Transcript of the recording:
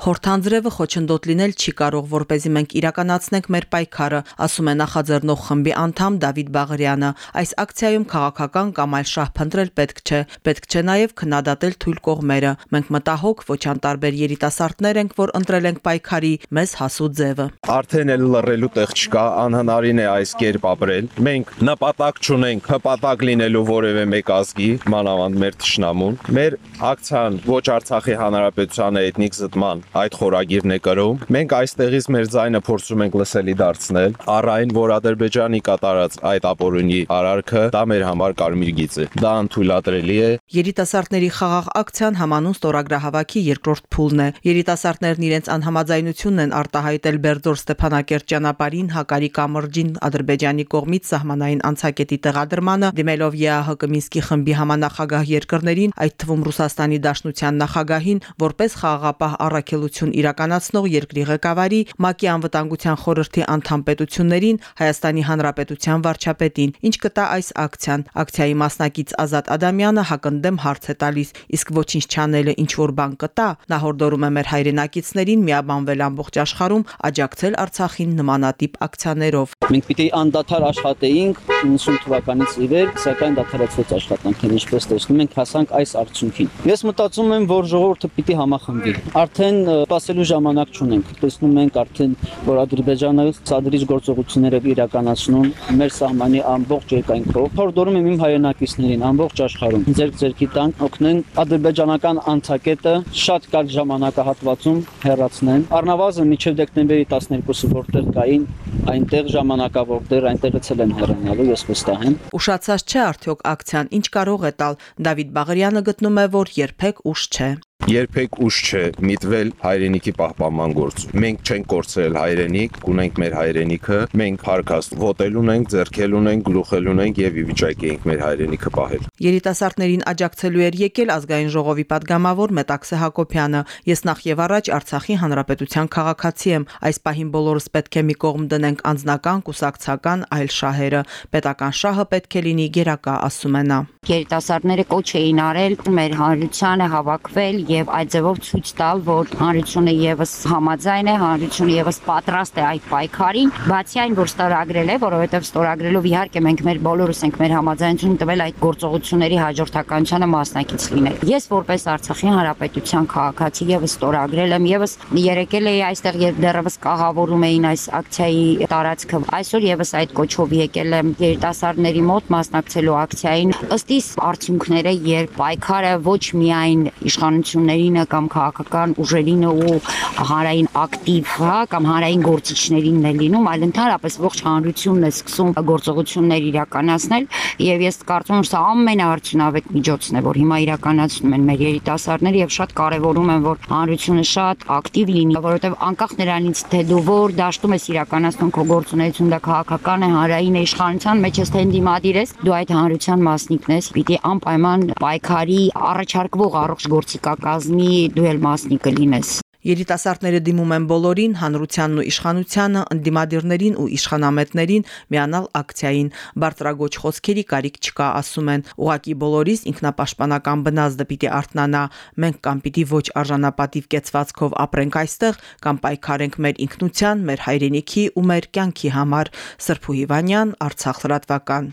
Խորթանձրևը խոչընդոտ լինել չի կարող, որ เป զի մենք իրականացնենք մեր պայքարը, ասում է նախաձեռնող խմբի անդամ Դավիթ Բաղարյանը։ Այս ակցիայում քաղաքական կամ այլ շահ փնտրել պետք չէ։ Պետք չէ նաև քննադատել թույլ կողմերը։ Մենք մտահոգ ոչ անտարբեր երիտասարդներ ենք, որ ընտրել ենք պայքարի մեզ հասու ձևը։ Արդեն էլ լռելու տեղ չկա, անհնարին է այս կերպ ապրել։ Մենք նպատակ չունենք հպատակ լինելու որևէ մեկ ազգի, մանավանդ մեր ճշնամուն։ Մեր ակցիան ոչ Արցախի հանրապետության էթնիկ զտման այդ խորագիրն է կրում։ Մենք այստեղից մեր ձայնը փորձում ենք լսելի դարձնել։ Առայն որ Ադրբեջանի կատարած այդ ապօրինի արարքը դա մեր համար կարմիր գիծ է։ Դա անթույլատրելի է։ Երիտասարդների խաղաղ ակցիան համանուն ստորագրահավաքի երկրորդ փուլն է։ Երիտասարդներն իրենց անհամաձայնությունն են արտահայտել Բերձոր Ստեփանակերտ ճանապարհին Հակարի կամրջին Ադրբեջանի կողմից սահմանային անցակետի տեղադրմանը դիմելով ԵԱՀԿ Մինսկի խմբի համանախագահ երկրներին, այդ թվում Ռուսաստանի Դաշնության նախագահին, որպես խաղաղապահ առաքելություն իրականացնող երկրի ղեկավարի, ՄԱԿ-ի անվտանգության խորհրդի անդամ պետություններին, Հայաստանի Հանրապետության վարչապետին։ Ինչ կտա այս ակցիան։ Ակցիայի մասնակից Ազատ Ադամյանը հակընդդեմ հարց է տալիս. իսկ ոչինչ չանելը ինչ որ բան կտա։ Նա հորդորում է մեր հայրենակիցներին միաբանվել ամբողջ աշխարհում աջակցել Արցախին նմանատիպ ակցիաներով։ Մենք պիտի անդադար աշխատեինք 90 թվականից ի վեր, սակայն դա թերացված աշխատանք է, ինչպես տեսնում ենք, հասանք այս արդյունքին։ Ես մտածում եմ, որ ժողովուրդը պիտի համախմբվի։ Արդեն սпасելու ժամանակ չունենք։ Տեսնում ենք արդեն, որ Ադրբեջանը ցադրիչ գործողությունները իրականացնում մեր սահմանի ամբողջ երկայնքով։ Փորդորում եմ իմ հայրենակիցներին ամբողջ աշխարհում։ Ձեր ձերքի տան օգնեն ադրբեջանական անցակետը շատ կարճ ժամանակահատվածում հեռացնեն։ Առնվազն միջև դեկտեմբերի 12-ը որտեղ կային, այնտեղ ժամանակավորներ, այնտեղից էլ են հեռանալու ես վստահ եմ ուշացած չէ արդյոք ակցիան ինչ կարող է տալ Դավիթ Բաղարյանը գտնում է որ երբեք ուշ չէ Երբեք ուշ չէ միտվել հայրենիքի պահպանման գործում։ Մենք չենք կորցրել հայրենիք, ունենք մեր հայրենիքը, մենք հարկաստ ոտել ունենք, ձերքել ունենք, գլուխել ունենք եւ ի վիճակի ենք մեր հայրենիքը պահել։ Երիտասարդներին աջակցելու էր եկել ազգային ժողովի падգամավոր Մետաքսե Հակոբյանը։ Ես նախ եւ առաջ Արցախի հանրապետության քաղաքացի եմ։ Այս պահին բոլորս պետք է մի կողմ դնենք անձնական, կուսակցական այլ շահերը։ Պետական շահը պետք է լինի գերակա, ասում է նա։ Երիտասարդները կոչ էին արել մեր հանրությանը հավաքվել եւ այդ ձևով ցույց տալ, որ հանրությունը եւս համաձայն է, հանրությունը եւս պատրաստ է այդ պայքարին, բացի այն, որ ստորագրել է, որովհետեւ ստորագրելով իհարկե մենք մեր բոլորս ենք մեր համաձայնություն տվել այդ գործողությունների հաջորդականությանը մասնակից լինել։ Ես որպես Արցախի հանրապետության քաղաքացի եւս ստորագրել եմ, եւս երեկել էի այստեղ եւ դեռևս կահավորում էին այս ակցիայի տարածքը։ Այսօր եւս այդ կոչով եկել եմ երիտասարդների մոտ մասնակցելու ակցիային։ Ըստ իս արդյունքները, երբ պայքարը ոչ միայն իշխանություն իշխանություններին կամ քաղաքական ուժերին ու հանրային ակտիվ, հա, կամ հանրային գործիչներին է լինում, այլ ընդհանրապես ողջ հանրությունն է սկսում գործողություններ իրականացնել եւ ես կարծում եմ սա ամենաարդյունավետ միջոցն է, որ հիմա իրականացնում են մեր երիտասարդները եւ շատ կարեւորում են, որ հանրությունը շատ ակտիվ լինի, որովհետեւ անկախ նրանից թե դու որ դաշտում ես իրականացնում քո գործունեությունը, դա քաղաքական է, հանրային է, իշխանության մեջ ես թե ընդդիմադիր ես, դու այդ հանրության մասնիկն ես, պիտի անպայման պայքարի առաջարկվող առողջ գործիքական կազմի դու էլ մասնիկը լինես։ Երիտասարդները դիմում են բոլորին, հանրությանն ու իշխանությանը, ընդդիմադիրներին ու իշխանամետներին միանալ ակցիային։ Բարձրագոչ խոսքերի կարիք չկա, ասում են։ Ուղակի բոլորիս ինքնապաշտպանական բնազդը պիտի արտնանա։ Մենք կամ պիտի ոչ արժանապատիվ կեցվածքով ապրենք այստեղ, կամ պայքարենք մեր ինքնության, մեր հայրենիքի ու մեր կյանքի համար։ Սրփու Հիվանյան, Արցախ լրատվական։